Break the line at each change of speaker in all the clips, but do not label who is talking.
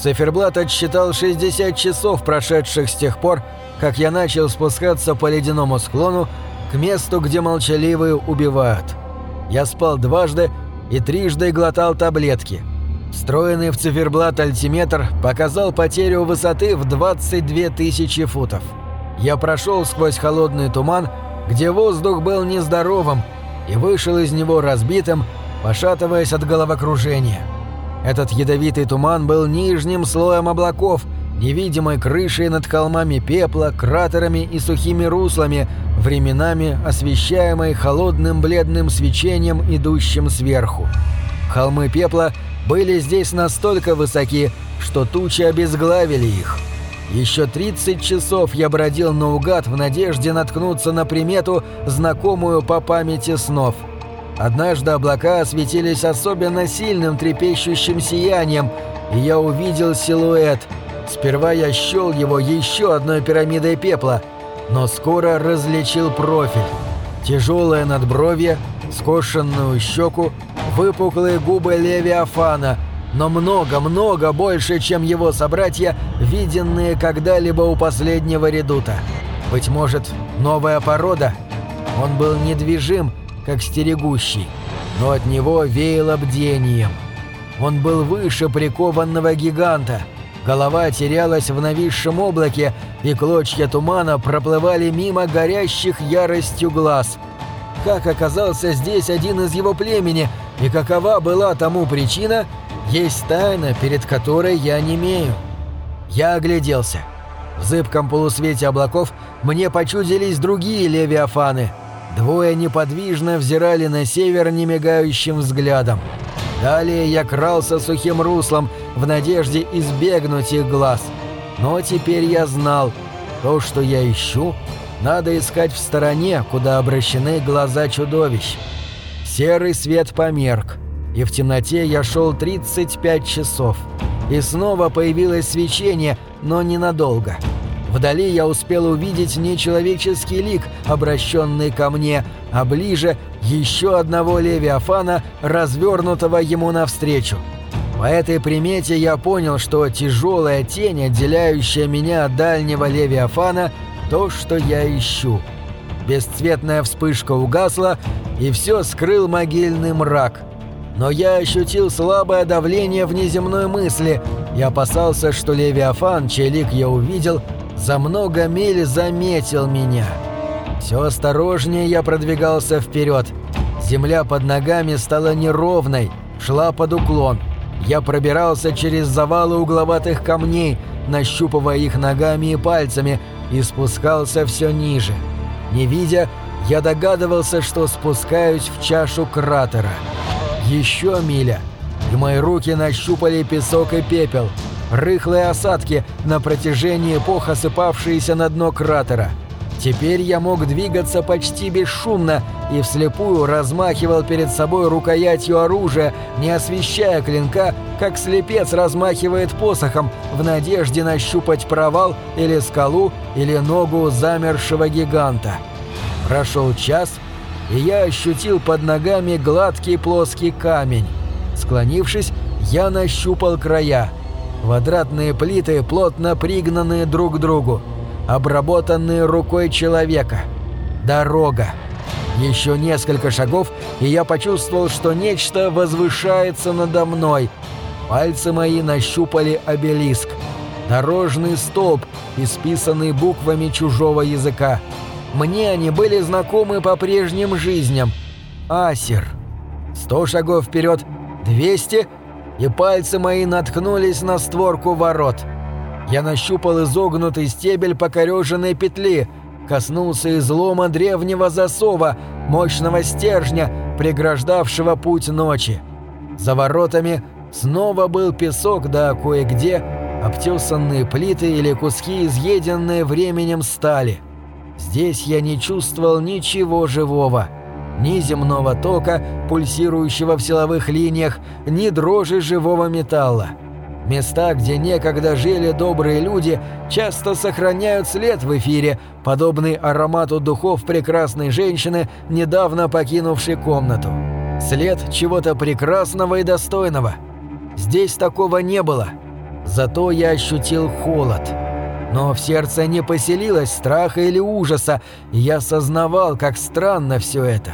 Циферблат отсчитал 60 часов, прошедших с тех пор, как я начал спускаться по ледяному склону к месту, где молчаливые убивают. Я спал дважды и трижды глотал таблетки. Встроенный в циферблат альтиметр показал потерю высоты в 22 тысячи футов. Я прошел сквозь холодный туман, где воздух был нездоровым, и вышел из него разбитым, пошатываясь от головокружения. Этот ядовитый туман был нижним слоем облаков, невидимой крышей над холмами пепла, кратерами и сухими руслами, временами освещаемой холодным бледным свечением, идущим сверху. Холмы пепла были здесь настолько высоки, что тучи обезглавили их. Еще 30 часов я бродил наугад в надежде наткнуться на примету, знакомую по памяти снов – Однажды облака осветились особенно сильным трепещущим сиянием, и я увидел силуэт. Сперва я щел его еще одной пирамидой пепла, но скоро различил профиль. Тяжелое надбровье, скошенную щеку, выпуклые губы Левиафана, но много-много больше, чем его собратья, виденные когда-либо у последнего редута. Быть может, новая порода? Он был недвижим, как стерегущий, но от него веяло бдением. Он был выше прикованного гиганта. Голова терялась в нависшем облаке, и клочья тумана проплывали мимо горящих яростью глаз. Как оказался здесь один из его племени, и какова была тому причина, есть тайна, перед которой я не имею. Я огляделся. В зыбком полусвете облаков мне почудились другие левиафаны — Двое неподвижно взирали на север немигающим взглядом. Далее я крался сухим руслом в надежде избегнуть их глаз. Но теперь я знал, то, что я ищу, надо искать в стороне, куда обращены глаза чудовищ. Серый свет померк, и в темноте я шел 35 часов. И снова появилось свечение, но ненадолго. Вдали я успел увидеть нечеловеческий лик, обращенный ко мне, а ближе еще одного левиафана, развернутого ему навстречу. По этой примете я понял, что тяжелая тень, отделяющая меня от дальнего левиафана, то, что я ищу. Бесцветная вспышка угасла, и все скрыл могильный мрак. Но я ощутил слабое давление внеземной мысли и опасался, что Левиафан, чей лик я увидел, за много миль заметил меня. Все осторожнее я продвигался вперед. Земля под ногами стала неровной, шла под уклон. Я пробирался через завалы угловатых камней, нащупывая их ногами и пальцами, и спускался все ниже. Не видя, я догадывался, что спускаюсь в чашу кратера. Еще миля, и мои руки нащупали песок и пепел – рыхлые осадки, на протяжении эпох осыпавшиеся на дно кратера. Теперь я мог двигаться почти бесшумно и вслепую размахивал перед собой рукоятью оружия, не освещая клинка, как слепец размахивает посохом в надежде нащупать провал или скалу или ногу замершего гиганта. Прошел час, и я ощутил под ногами гладкий плоский камень. Склонившись, я нащупал края – Квадратные плиты, плотно пригнанные друг к другу, обработанные рукой человека. Дорога. Еще несколько шагов, и я почувствовал, что нечто возвышается надо мной. Пальцы мои нащупали обелиск. Дорожный столб, исписанный буквами чужого языка. Мне они были знакомы по прежним жизням. Асер. Сто шагов вперед, двести — и пальцы мои наткнулись на створку ворот. Я нащупал изогнутый стебель покореженной петли, коснулся излома древнего засова, мощного стержня, преграждавшего путь ночи. За воротами снова был песок, да кое-где обтесанные плиты или куски, изъеденные временем стали. Здесь я не чувствовал ничего живого ни земного тока, пульсирующего в силовых линиях, ни дрожи живого металла. Места, где некогда жили добрые люди, часто сохраняют след в эфире, подобный аромату духов прекрасной женщины, недавно покинувшей комнату. След чего-то прекрасного и достойного. Здесь такого не было. Зато я ощутил холод. Но в сердце не поселилось страха или ужаса, и я сознавал, как странно все это.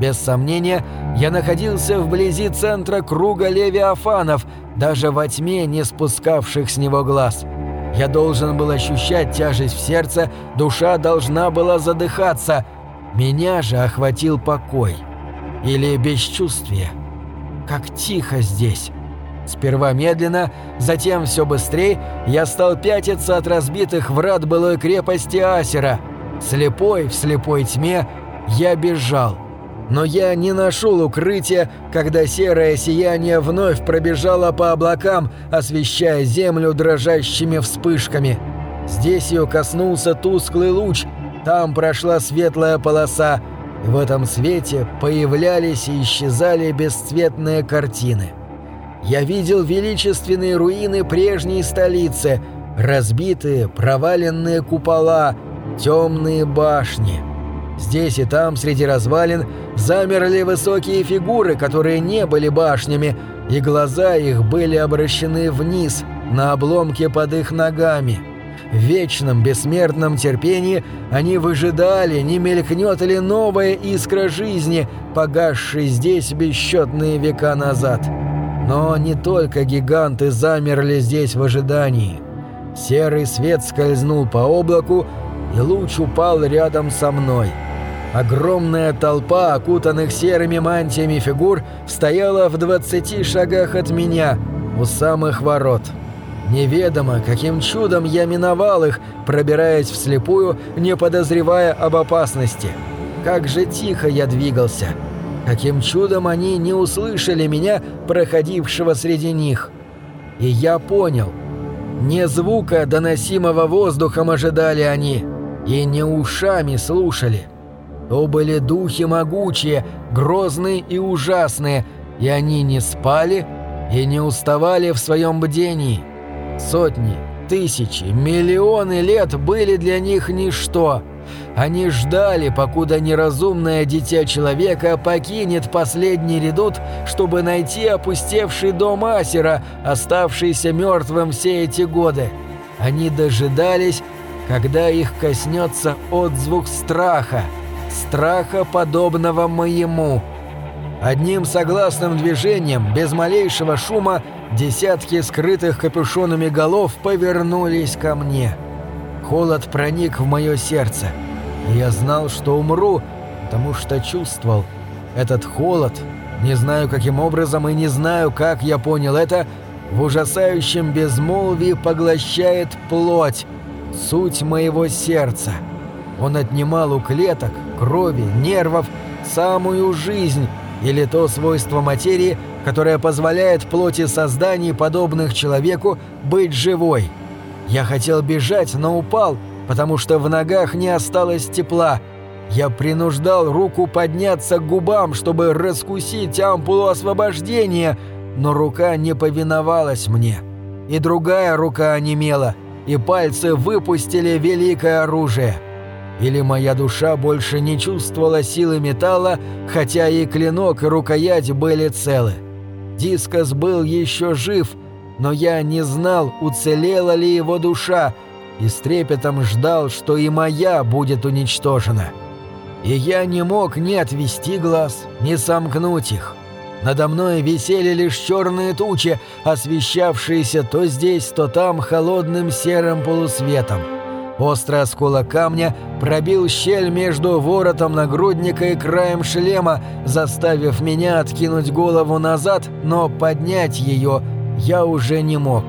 Без сомнения, я находился вблизи центра круга левиафанов, даже во тьме не спускавших с него глаз. Я должен был ощущать тяжесть в сердце, душа должна была задыхаться. Меня же охватил покой. Или бесчувствие. Как тихо здесь. Сперва медленно, затем все быстрее я стал пятиться от разбитых врат былой крепости Асера. Слепой в слепой тьме я бежал. Но я не нашел укрытия, когда серое сияние вновь пробежало по облакам, освещая землю дрожащими вспышками. Здесь ее коснулся тусклый луч, там прошла светлая полоса, и в этом свете появлялись и исчезали бесцветные картины. Я видел величественные руины прежней столицы, разбитые, проваленные купола, темные башни. Здесь и там, среди развалин, замерли высокие фигуры, которые не были башнями, и глаза их были обращены вниз, на обломки под их ногами. В вечном бессмертном терпении они выжидали, не мелькнет ли новая искра жизни, погасшей здесь бесчетные века назад. Но не только гиганты замерли здесь в ожидании. Серый свет скользнул по облаку, и луч упал рядом со мной. Огромная толпа, окутанных серыми мантиями фигур, стояла в двадцати шагах от меня, у самых ворот. Неведомо, каким чудом я миновал их, пробираясь вслепую, не подозревая об опасности. Как же тихо я двигался. Каким чудом они не услышали меня, проходившего среди них. И я понял. Не звука, доносимого воздухом ожидали они, и не ушами слушали. То были духи могучие, грозные и ужасные, и они не спали и не уставали в своем бдении. Сотни, тысячи, миллионы лет были для них ничто — они ждали, покуда неразумное дитя человека покинет последний редут, чтобы найти опустевший дом Асера, оставшийся мертвым все эти годы. Они дожидались, когда их коснется отзвук страха, страха, подобного моему. Одним согласным движением, без малейшего шума, десятки скрытых капюшонами голов повернулись ко мне. Холод проник в мое сердце. Я знал, что умру, потому что чувствовал. Этот холод, не знаю каким образом и не знаю, как я понял это, в ужасающем безмолвии поглощает плоть, суть моего сердца. Он отнимал у клеток, крови, нервов самую жизнь или то свойство материи, которое позволяет плоти созданий, подобных человеку, быть живой. Я хотел бежать, но упал – потому что в ногах не осталось тепла. Я принуждал руку подняться к губам, чтобы раскусить ампулу освобождения, но рука не повиновалась мне. И другая рука онемела, и пальцы выпустили великое оружие. Или моя душа больше не чувствовала силы металла, хотя и клинок, и рукоять были целы. Дискос был еще жив, но я не знал, уцелела ли его душа, и с трепетом ждал, что и моя будет уничтожена. И я не мог ни отвести глаз, ни сомкнуть их. Надо мной висели лишь черные тучи, освещавшиеся то здесь, то там холодным серым полусветом. Острый осколок камня пробил щель между воротом нагрудника и краем шлема, заставив меня откинуть голову назад, но поднять ее я уже не мог.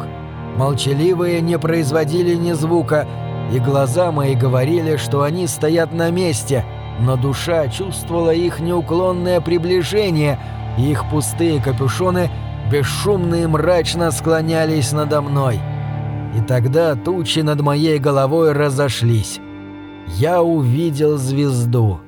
Молчаливые не производили ни звука, и глаза мои говорили, что они стоят на месте, но душа чувствовала их неуклонное приближение, и их пустые капюшоны бесшумно и мрачно склонялись надо мной. И тогда тучи над моей головой разошлись. Я увидел звезду.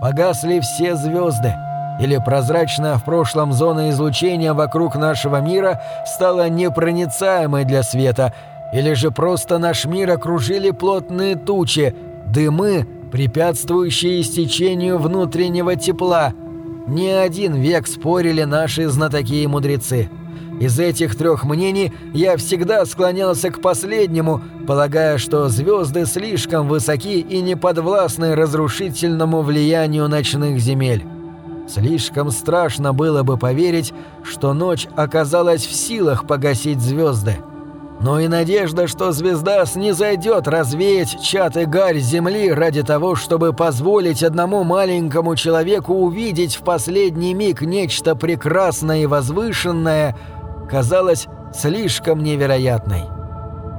Погасли все звезды — или прозрачная в прошлом зона излучения вокруг нашего мира стала непроницаемой для света, или же просто наш мир окружили плотные тучи, дымы, препятствующие истечению внутреннего тепла. Не один век спорили наши знатоки и мудрецы. Из этих трех мнений я всегда склонялся к последнему, полагая, что звезды слишком высоки и не подвластны разрушительному влиянию ночных земель. Слишком страшно было бы поверить, что ночь оказалась в силах погасить звезды. Но и надежда, что звезда снизойдет развеять чат и гарь Земли ради того, чтобы позволить одному маленькому человеку увидеть в последний миг нечто прекрасное и возвышенное – казалась слишком невероятной.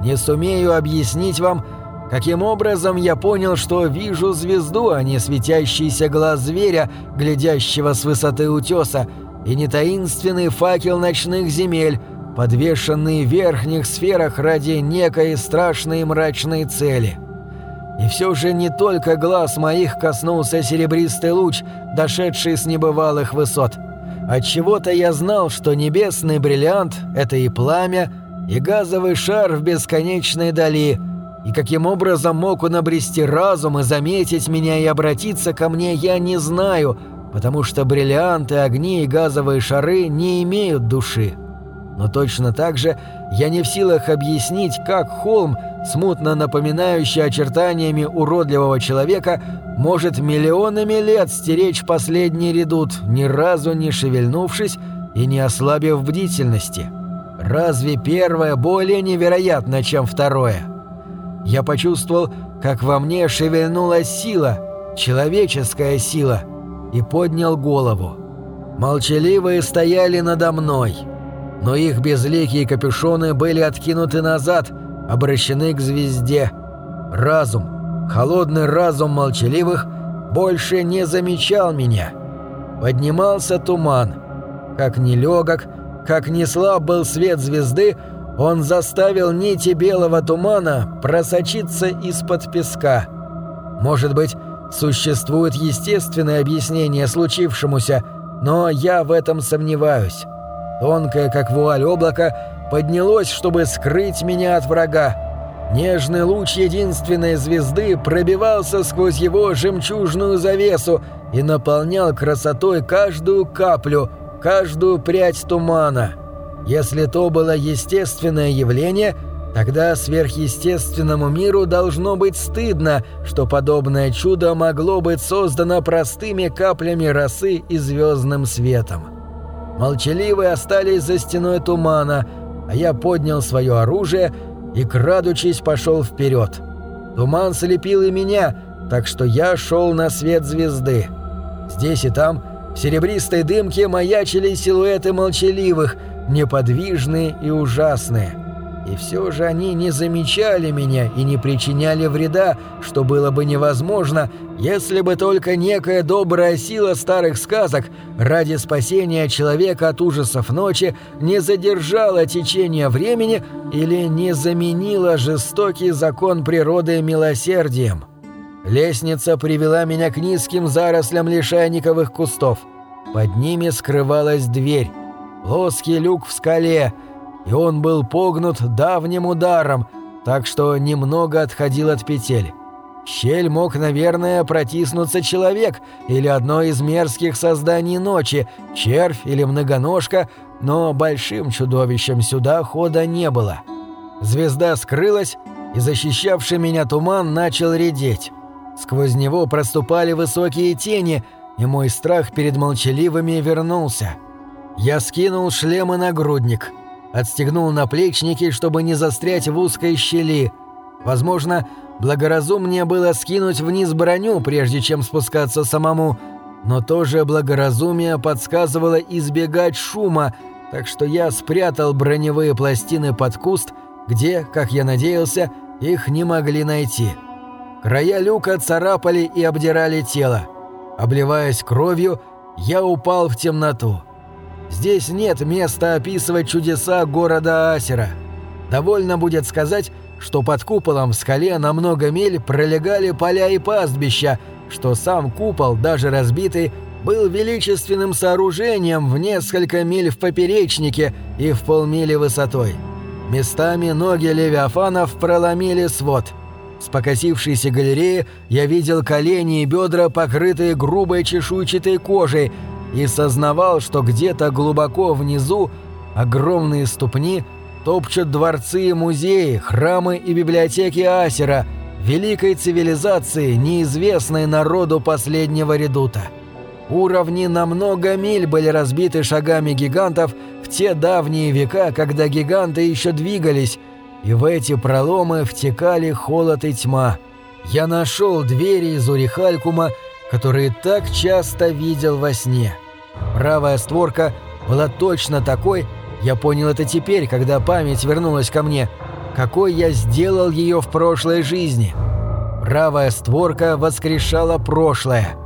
Не сумею объяснить вам, каким образом я понял, что вижу звезду, а не светящийся глаз зверя, глядящего с высоты утеса, и не таинственный факел ночных земель, подвешенный в верхних сферах ради некой страшной мрачной цели. И все же не только глаз моих коснулся серебристый луч, дошедший с небывалых высот – Отчего-то я знал, что небесный бриллиант — это и пламя, и газовый шар в бесконечной дали, и каким образом мог он обрести разум и заметить меня и обратиться ко мне, я не знаю, потому что бриллианты, огни и газовые шары не имеют души. Но точно так же я не в силах объяснить, как холм, смутно напоминающий очертаниями уродливого человека, может миллионами лет стеречь последний редут, ни разу не шевельнувшись и не ослабив бдительности. Разве первое более невероятно, чем второе? Я почувствовал, как во мне шевельнулась сила, человеческая сила, и поднял голову. Молчаливые стояли надо мной — но их безликие капюшоны были откинуты назад, обращены к звезде. Разум, холодный разум молчаливых, больше не замечал меня. Поднимался туман. Как нелегок, как не слаб был свет звезды, он заставил нити белого тумана просочиться из-под песка. Может быть, существует естественное объяснение случившемуся, но я в этом сомневаюсь. Тонкое, как вуаль облако, поднялось, чтобы скрыть меня от врага. Нежный луч единственной звезды пробивался сквозь его жемчужную завесу и наполнял красотой каждую каплю, каждую прядь тумана. Если то было естественное явление, тогда сверхъестественному миру должно быть стыдно, что подобное чудо могло быть создано простыми каплями росы и звездным светом. Молчаливые остались за стеной тумана, а я поднял свое оружие и, крадучись, пошел вперед. Туман слепил и меня, так что я шел на свет звезды. Здесь и там, в серебристой дымке, маячили силуэты молчаливых, неподвижные и ужасные. И все же они не замечали меня и не причиняли вреда, что было бы невозможно, если бы только некая добрая сила старых сказок ради спасения человека от ужасов ночи не задержала течение времени или не заменила жестокий закон природы милосердием. Лестница привела меня к низким зарослям лишайниковых кустов. Под ними скрывалась дверь. Плоский люк в скале — и он был погнут давним ударом, так что немного отходил от петель. Щель мог, наверное, протиснуться человек или одно из мерзких созданий ночи, червь или многоножка, но большим чудовищем сюда хода не было. Звезда скрылась, и защищавший меня туман начал редеть. Сквозь него проступали высокие тени, и мой страх перед молчаливыми вернулся. Я скинул шлем и нагрудник — отстегнул наплечники, чтобы не застрять в узкой щели. Возможно, благоразумнее было скинуть вниз броню, прежде чем спускаться самому, но тоже благоразумие подсказывало избегать шума, так что я спрятал броневые пластины под куст, где, как я надеялся, их не могли найти. Края люка царапали и обдирали тело. Обливаясь кровью, я упал в темноту. Здесь нет места описывать чудеса города Асера. Довольно будет сказать, что под куполом в скале на много миль пролегали поля и пастбища, что сам купол, даже разбитый, был величественным сооружением в несколько миль в поперечнике и в полмили высотой. Местами ноги левиафанов проломили свод. С покосившейся галереи я видел колени и бедра, покрытые грубой чешуйчатой кожей, и сознавал, что где-то глубоко внизу огромные ступни топчут дворцы и музеи, храмы и библиотеки Асера, великой цивилизации, неизвестной народу последнего редута. Уровни на много миль были разбиты шагами гигантов в те давние века, когда гиганты еще двигались, и в эти проломы втекали холод и тьма. Я нашел двери из Урихалькума, которые так часто видел во сне. Правая створка была точно такой, я понял это теперь, когда память вернулась ко мне, какой я сделал ее в прошлой жизни. Правая створка воскрешала прошлое.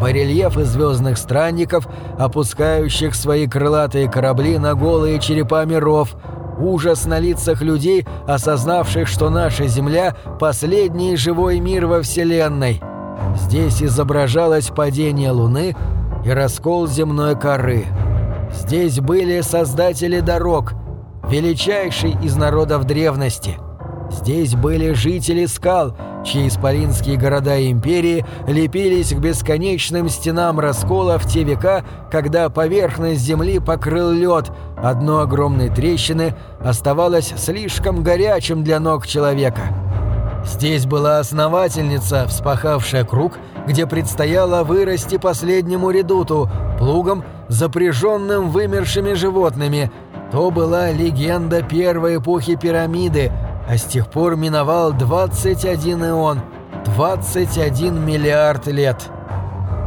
Барельефы звездных странников, опускающих свои крылатые корабли на голые черепа миров – ужас на лицах людей, осознавших, что наша Земля – последний живой мир во Вселенной. Здесь изображалось падение Луны и раскол земной коры. Здесь были создатели дорог, величайший из народов древности. Здесь были жители скал – чьи исполинские города и империи лепились к бесконечным стенам раскола в те века, когда поверхность земли покрыл лед, одно огромной трещины оставалось слишком горячим для ног человека. Здесь была основательница, вспахавшая круг, где предстояло вырасти последнему редуту, плугом, запряженным вымершими животными. То была легенда первой эпохи пирамиды – а с тех пор миновал 21 ион, 21 миллиард лет.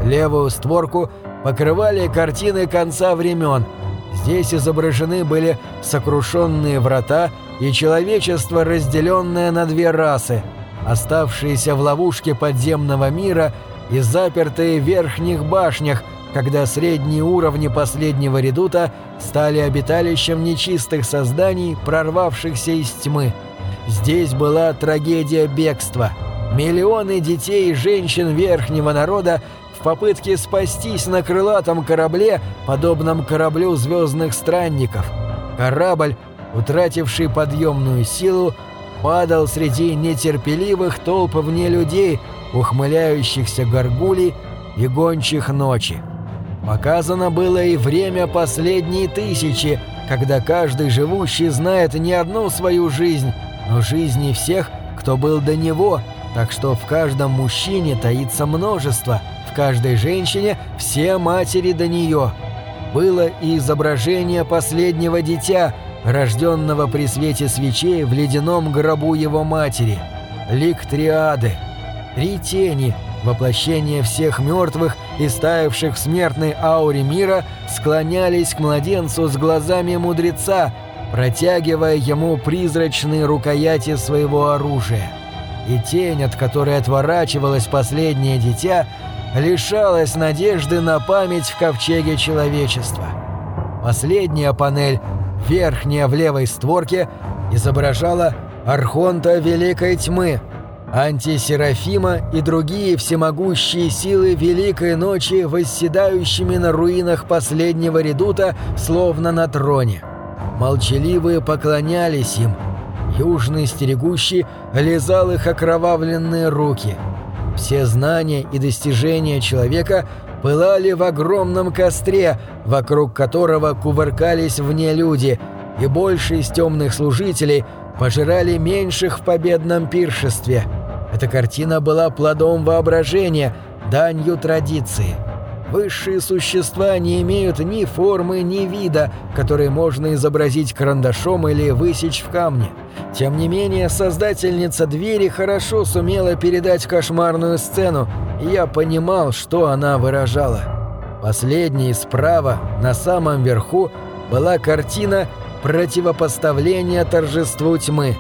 Левую створку покрывали картины конца времен. Здесь изображены были сокрушенные врата и человечество, разделенное на две расы, оставшиеся в ловушке подземного мира и запертые в верхних башнях, когда средние уровни последнего редута стали обиталищем нечистых созданий, прорвавшихся из тьмы. Здесь была трагедия бегства. Миллионы детей и женщин верхнего народа в попытке спастись на крылатом корабле, подобном кораблю звездных странников. Корабль, утративший подъемную силу, падал среди нетерпеливых толп вне людей, ухмыляющихся горгулей и гончих ночи. Показано было и время последней тысячи, когда каждый живущий знает не одну свою жизнь, но жизни всех, кто был до него, так что в каждом мужчине таится множество, в каждой женщине все матери до нее. Было и изображение последнего дитя, рожденного при свете свечей в ледяном гробу его матери. Лик триады. Три тени, воплощение всех мертвых и таявших в смертной ауре мира, склонялись к младенцу с глазами мудреца, протягивая ему призрачные рукояти своего оружия. И тень, от которой отворачивалось последнее дитя, лишалась надежды на память в ковчеге человечества. Последняя панель, верхняя в левой створке, изображала Архонта Великой Тьмы, Антисерафима и другие всемогущие силы Великой Ночи, восседающими на руинах последнего редута, словно на троне. Молчаливые поклонялись им. Южный стерегущий лизал их окровавленные руки. Все знания и достижения человека пылали в огромном костре, вокруг которого кувыркались вне люди, и больше из темных служителей пожирали меньших в победном пиршестве. Эта картина была плодом воображения, данью традиции. Высшие существа не имеют ни формы, ни вида, которые можно изобразить карандашом или высечь в камне. Тем не менее, создательница двери хорошо сумела передать кошмарную сцену, и я понимал, что она выражала. Последней справа, на самом верху, была картина противопоставления торжеству тьмы.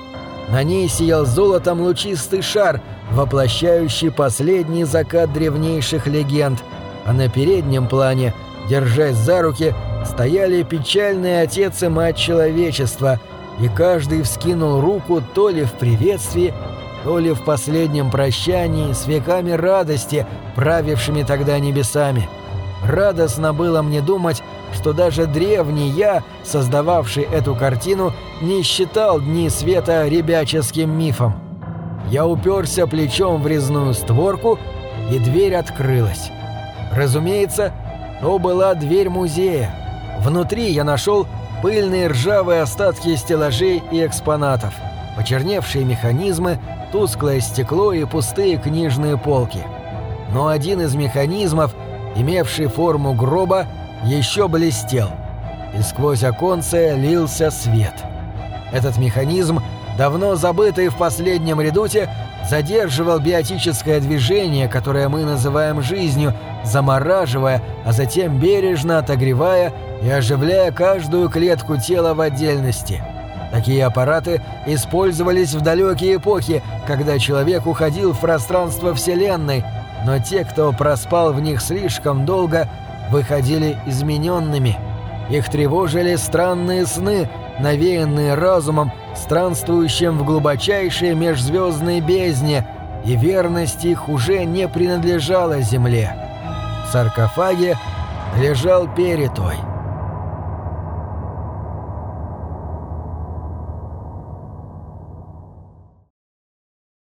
На ней сиял золотом лучистый шар, воплощающий последний закат древнейших легенд – а на переднем плане, держась за руки, стояли печальный отец и мать человечества, и каждый вскинул руку то ли в приветствии, то ли в последнем прощании с веками радости, правившими тогда небесами. Радостно было мне думать, что даже древний я, создававший эту картину, не считал Дни Света ребяческим мифом. Я уперся плечом в резную створку, и дверь открылась. Разумеется, то была дверь музея. Внутри я нашел пыльные ржавые остатки стеллажей и экспонатов, почерневшие механизмы, тусклое стекло и пустые книжные полки. Но один из механизмов, имевший форму гроба, еще блестел, и сквозь оконце лился свет. Этот механизм, давно забытый в последнем редуте, задерживал биотическое движение, которое мы называем жизнью, замораживая, а затем бережно отогревая и оживляя каждую клетку тела в отдельности. Такие аппараты использовались в далекие эпохи, когда человек уходил в пространство Вселенной, но те, кто проспал в них слишком долго, выходили измененными. Их тревожили странные сны, навеянные разумом, странствующим в глубочайшей межзвездной бездне, и верность их уже не принадлежала Земле. Саркофаге лежал перетой —